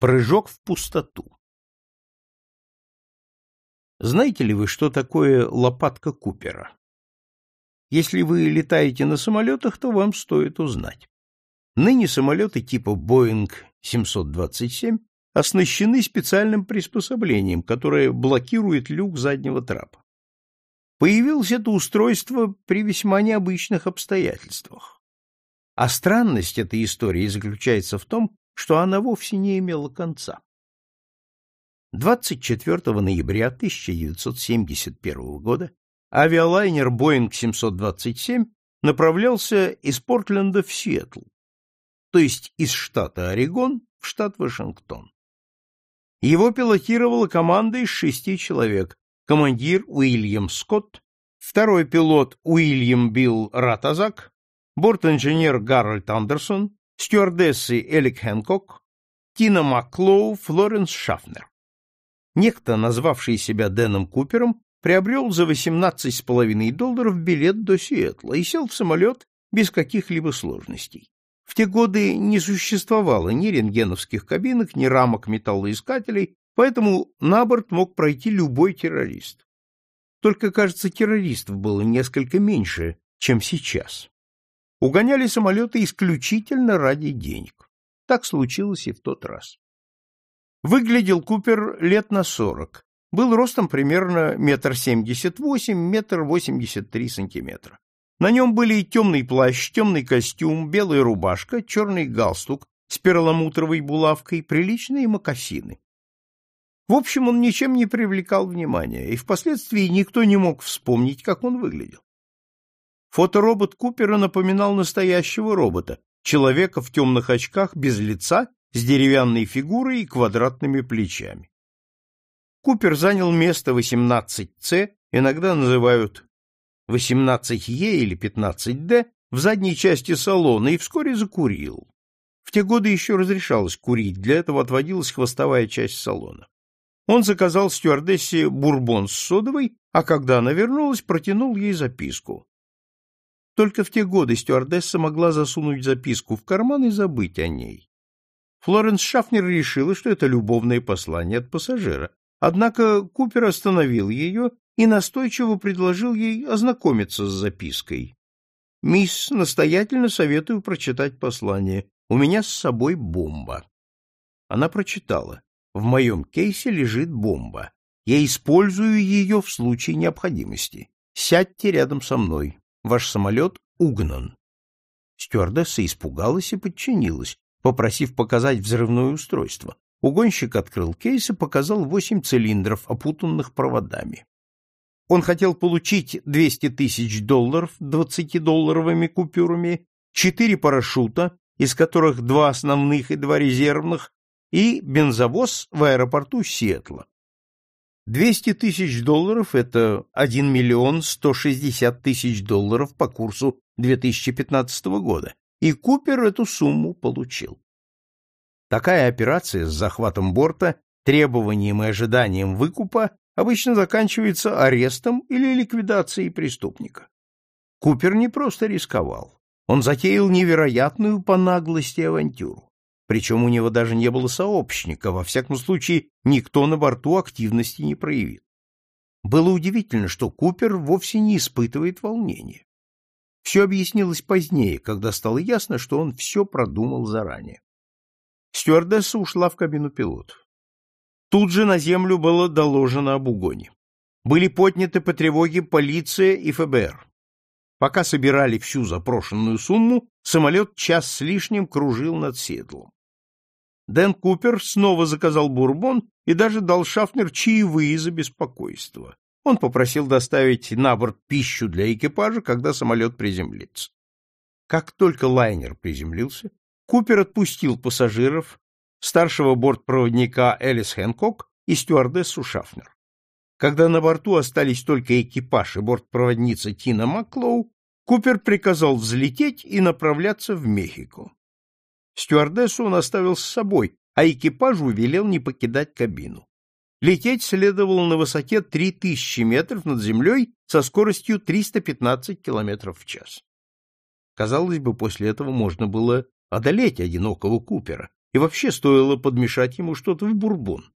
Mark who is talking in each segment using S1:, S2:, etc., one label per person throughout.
S1: Прыжок в пустоту. Знаете ли вы, что такое лопатка Купера? Если вы летаете на самолетах, то вам стоит узнать. Ныне самолеты типа Boeing 727 оснащены специальным приспособлением, которое блокирует люк заднего трапа. Появилось это устройство при весьма необычных обстоятельствах. А странность этой истории заключается в том, что она вовсе не имела конца. 24 ноября 1971 года авиалайнер Boeing 727 направлялся из Портленда в Сиэтл, то есть из штата Орегон в штат Вашингтон. Его пилотировала команда из шести человек, командир Уильям Скотт, второй пилот Уильям Билл Ратазак, борт-инженер Гарольд Андерсон, стюардессы Элис Хэнкок, Тина Маклоу, Флоренс Шафнер. Некто, назвавший себя Дэном Купером, приобрел за 18,5 долларов билет до Сиэтла и сел в самолет без каких-либо сложностей. В те годы не существовало ни рентгеновских кабинок, ни рамок металлоискателей, поэтому на борт мог пройти любой террорист. Только, кажется, террористов было несколько меньше, чем сейчас угоняли самолеты исключительно ради денег. Так случилось и в тот раз. Выглядел Купер лет на сорок, был ростом примерно метр семьдесят восемь, метр восемьдесят три сантиметра. На нем были темный плащ, темный костюм, белая рубашка, черный галстук с перламутровой булавкой, приличные мокасины. В общем, он ничем не привлекал внимания, и впоследствии никто не мог вспомнить, как он выглядел. Фоторобот Купера напоминал настоящего робота, человека в темных очках без лица, с деревянной фигурой и квадратными плечами. Купер занял место 18С, иногда называют 18Е или 15Д, в задней части салона и вскоре закурил. В те годы еще разрешалось курить, для этого отводилась хвостовая часть салона. Он заказал стюардессе бурбон с содовой, а когда она вернулась, протянул ей записку. Только в те годы стюардесса могла засунуть записку в карман и забыть о ней. Флоренс Шафнер решила, что это любовное послание от пассажира, однако Купер остановил ее и настойчиво предложил ей ознакомиться с запиской. «Мисс, настоятельно советую прочитать послание. У меня с собой бомба». Она прочитала. «В моем кейсе лежит бомба. Я использую ее в случае необходимости. Сядьте рядом со мной. Ваш самолет угнан. Стюардесса испугалась и подчинилась, попросив показать взрывное устройство. Угонщик открыл кейс и показал восемь цилиндров, опутанных проводами. Он хотел получить 200 тысяч долларов 20-долларовыми купюрами, четыре парашюта, из которых два основных и два резервных, и бензовоз в аэропорту Сиэтла. 200 тысяч долларов – это 1 миллион 160 тысяч долларов по курсу 2015 года, и Купер эту сумму получил. Такая операция с захватом борта, требованием и ожиданием выкупа обычно заканчивается арестом или ликвидацией преступника. Купер не просто рисковал, он затеял невероятную по наглости авантюру причем у него даже не было сообщника, во всяком случае никто на борту активности не проявил. Было удивительно, что Купер вовсе не испытывает волнения. Все объяснилось позднее, когда стало ясно, что он все продумал заранее. Стюардесса ушла в кабину пилотов. Тут же на землю было доложено об угоне. Были подняты по тревоге полиция и ФБР. Пока собирали всю запрошенную сумму, самолет час с лишним кружил над Седлом. Дэн Купер снова заказал бурбон и даже дал Шафнер чаевые за беспокойство. Он попросил доставить на борт пищу для экипажа, когда самолет приземлится. Как только лайнер приземлился, Купер отпустил пассажиров, старшего бортпроводника Элис Хэнкок и стюардессу Шафнер. Когда на борту остались только экипаж и бортпроводница Тина Маклоу, Купер приказал взлететь и направляться в Мехико. Стюардессу он оставил с собой, а экипажу велел не покидать кабину. Лететь следовало на высоте 3000 метров над землей со скоростью 315 километров в час. Казалось бы, после этого можно было одолеть одинокого Купера, и вообще стоило подмешать ему что-то в бурбон.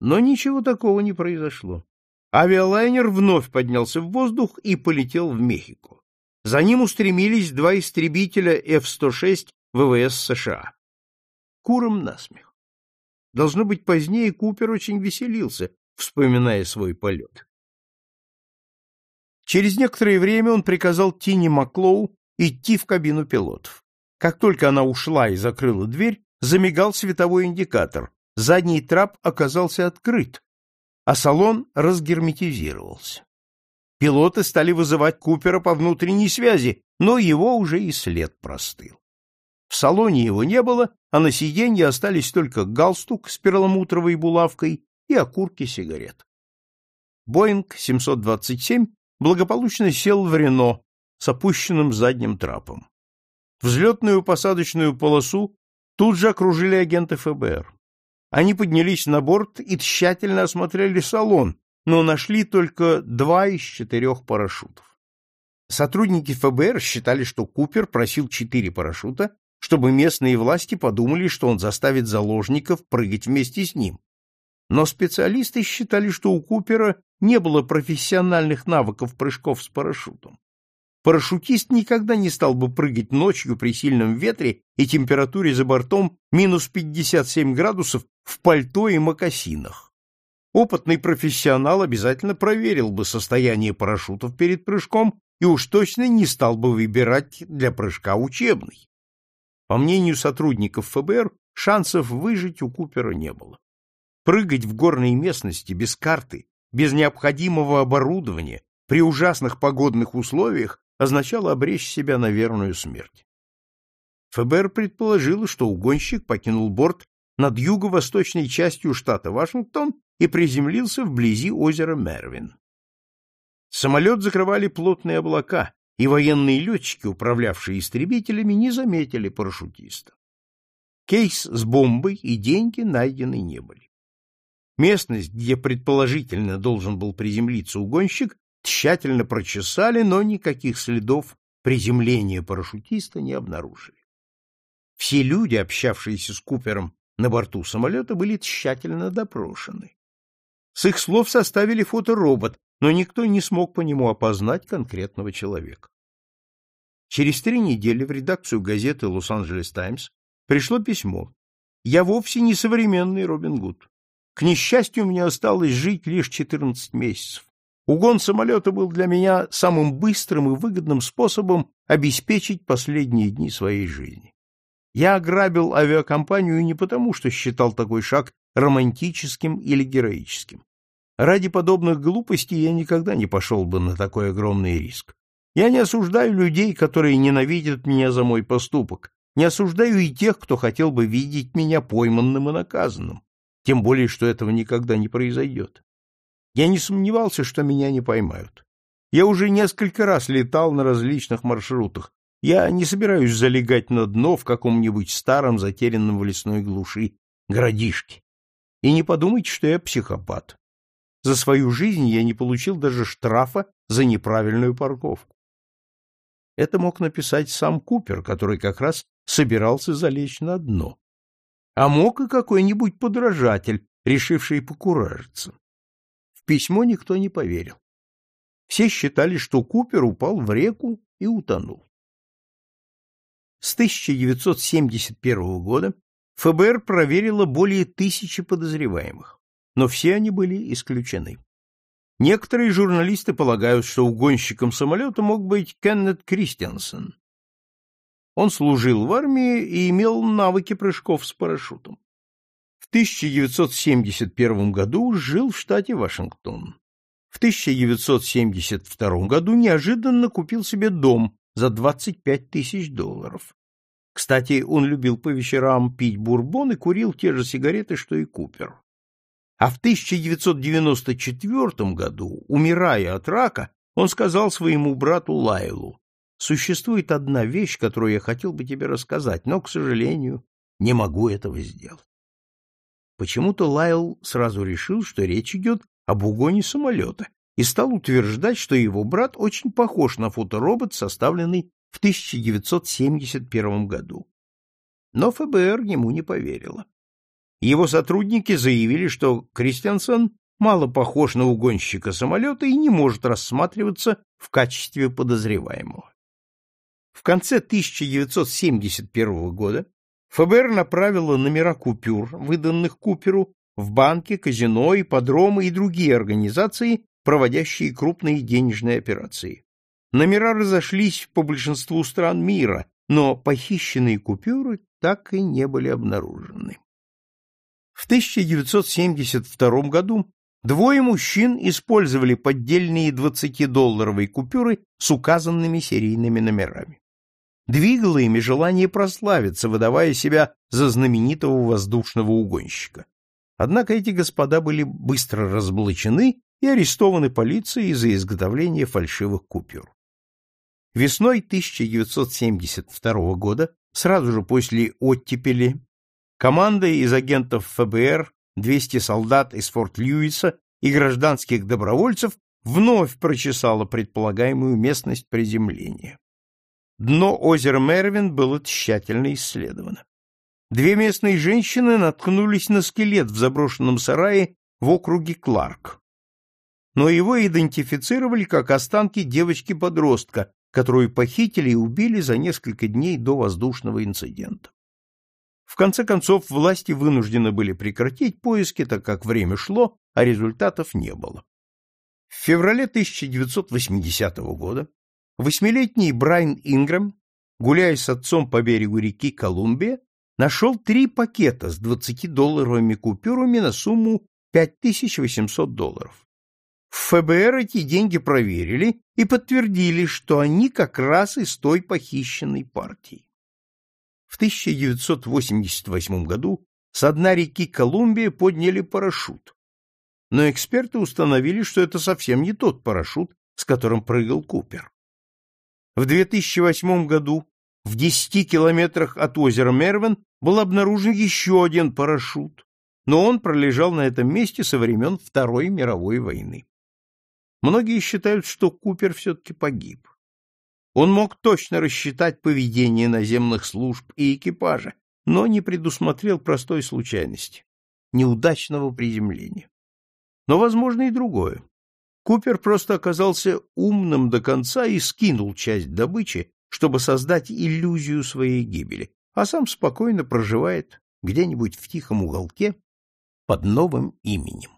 S1: Но ничего такого не произошло. Авиалайнер вновь поднялся в воздух и полетел в Мехико. За ним устремились два истребителя F-106 ВВС США. Куром насмех. Должно быть, позднее Купер очень веселился, вспоминая свой полет. Через некоторое время он приказал Тине Маклоу идти в кабину пилотов. Как только она ушла и закрыла дверь, замигал световой индикатор. Задний трап оказался открыт, а салон разгерметизировался. Пилоты стали вызывать Купера по внутренней связи, но его уже и след простыл. В салоне его не было, а на сиденье остались только галстук с перламутровой булавкой и окурки сигарет. Боинг 727 благополучно сел в Рено с опущенным задним трапом. Взлетную посадочную полосу тут же окружили агенты ФБР. Они поднялись на борт и тщательно осмотрели салон, но нашли только два из четырех парашютов. Сотрудники ФБР считали, что Купер просил четыре парашюта, чтобы местные власти подумали, что он заставит заложников прыгать вместе с ним. Но специалисты считали, что у Купера не было профессиональных навыков прыжков с парашютом. Парашютист никогда не стал бы прыгать ночью при сильном ветре и температуре за бортом минус 57 градусов в пальто и мокасинах. Опытный профессионал обязательно проверил бы состояние парашютов перед прыжком и уж точно не стал бы выбирать для прыжка учебный. По мнению сотрудников ФБР, шансов выжить у Купера не было. Прыгать в горной местности без карты, без необходимого оборудования, при ужасных погодных условиях означало обречь себя на верную смерть. ФБР предположило, что угонщик покинул борт над юго-восточной частью штата Вашингтон и приземлился вблизи озера Мервин. Самолет закрывали плотные облака, и военные летчики, управлявшие истребителями, не заметили парашютиста. Кейс с бомбой и деньги найдены не были. Местность, где предположительно должен был приземлиться угонщик, тщательно прочесали, но никаких следов приземления парашютиста не обнаружили. Все люди, общавшиеся с Купером на борту самолета, были тщательно допрошены. С их слов составили фоторобот, но никто не смог по нему опознать конкретного человека. Через три недели в редакцию газеты «Лос-Анджелес Таймс» пришло письмо. «Я вовсе не современный Робин Гуд. К несчастью, мне осталось жить лишь 14 месяцев. Угон самолета был для меня самым быстрым и выгодным способом обеспечить последние дни своей жизни. Я ограбил авиакомпанию не потому, что считал такой шаг романтическим или героическим. Ради подобных глупостей я никогда не пошел бы на такой огромный риск. Я не осуждаю людей, которые ненавидят меня за мой поступок, не осуждаю и тех, кто хотел бы видеть меня пойманным и наказанным, тем более, что этого никогда не произойдет. Я не сомневался, что меня не поймают. Я уже несколько раз летал на различных маршрутах. Я не собираюсь залегать на дно в каком-нибудь старом, затерянном в лесной глуши городишке. И не подумайте, что я психопат. За свою жизнь я не получил даже штрафа за неправильную парковку. Это мог написать сам Купер, который как раз собирался залечь на дно. А мог и какой-нибудь подражатель, решивший покуражиться письмо никто не поверил. Все считали, что Купер упал в реку и утонул. С 1971 года ФБР проверило более тысячи подозреваемых, но все они были исключены. Некоторые журналисты полагают, что угонщиком самолета мог быть Кеннет Кристиансен. Он служил в армии и имел навыки прыжков с парашютом. В 1971 году жил в штате Вашингтон. В 1972 году неожиданно купил себе дом за 25 тысяч долларов. Кстати, он любил по вечерам пить бурбон и курил те же сигареты, что и Купер. А в 1994 году, умирая от рака, он сказал своему брату Лайлу, «Существует одна вещь, которую я хотел бы тебе рассказать, но, к сожалению, не могу этого сделать». Почему-то Лайл сразу решил, что речь идет об угоне самолета, и стал утверждать, что его брат очень похож на фоторобот, составленный в 1971 году. Но ФБР ему не поверило. Его сотрудники заявили, что Кристиансен мало похож на угонщика самолета и не может рассматриваться в качестве подозреваемого. В конце 1971 года ФБР направило номера купюр, выданных Куперу, в банки, казино, ипподромы и другие организации, проводящие крупные денежные операции. Номера разошлись по большинству стран мира, но похищенные купюры так и не были обнаружены. В 1972 году двое мужчин использовали поддельные 20-долларовые купюры с указанными серийными номерами. Двигало ими желание прославиться, выдавая себя за знаменитого воздушного угонщика. Однако эти господа были быстро разоблачены и арестованы полицией за изготовление фальшивых купюр. Весной 1972 года, сразу же после оттепели, команда из агентов ФБР, 200 солдат из Форт-Льюиса и гражданских добровольцев вновь прочесала предполагаемую местность приземления. Дно озера Мервин было тщательно исследовано. Две местные женщины наткнулись на скелет в заброшенном сарае в округе Кларк. Но его идентифицировали как останки девочки-подростка, которую похитили и убили за несколько дней до воздушного инцидента. В конце концов, власти вынуждены были прекратить поиски, так как время шло, а результатов не было. В феврале 1980 года восьмилетний Брайан Ингрэм, гуляя с отцом по берегу реки Колумбия, нашел три пакета с 20-долларовыми купюрами на сумму 5800 долларов. В ФБР эти деньги проверили и подтвердили, что они как раз из той похищенной партии. В 1988 году с дна реки Колумбия подняли парашют. Но эксперты установили, что это совсем не тот парашют, с которым прыгал Купер. В 2008 году в 10 километрах от озера Мервен был обнаружен еще один парашют, но он пролежал на этом месте со времен Второй мировой войны. Многие считают, что Купер все-таки погиб. Он мог точно рассчитать поведение наземных служб и экипажа, но не предусмотрел простой случайности — неудачного приземления. Но возможно и другое. Купер просто оказался умным до конца и скинул часть добычи, чтобы создать иллюзию своей гибели, а сам спокойно проживает где-нибудь в тихом уголке под новым именем.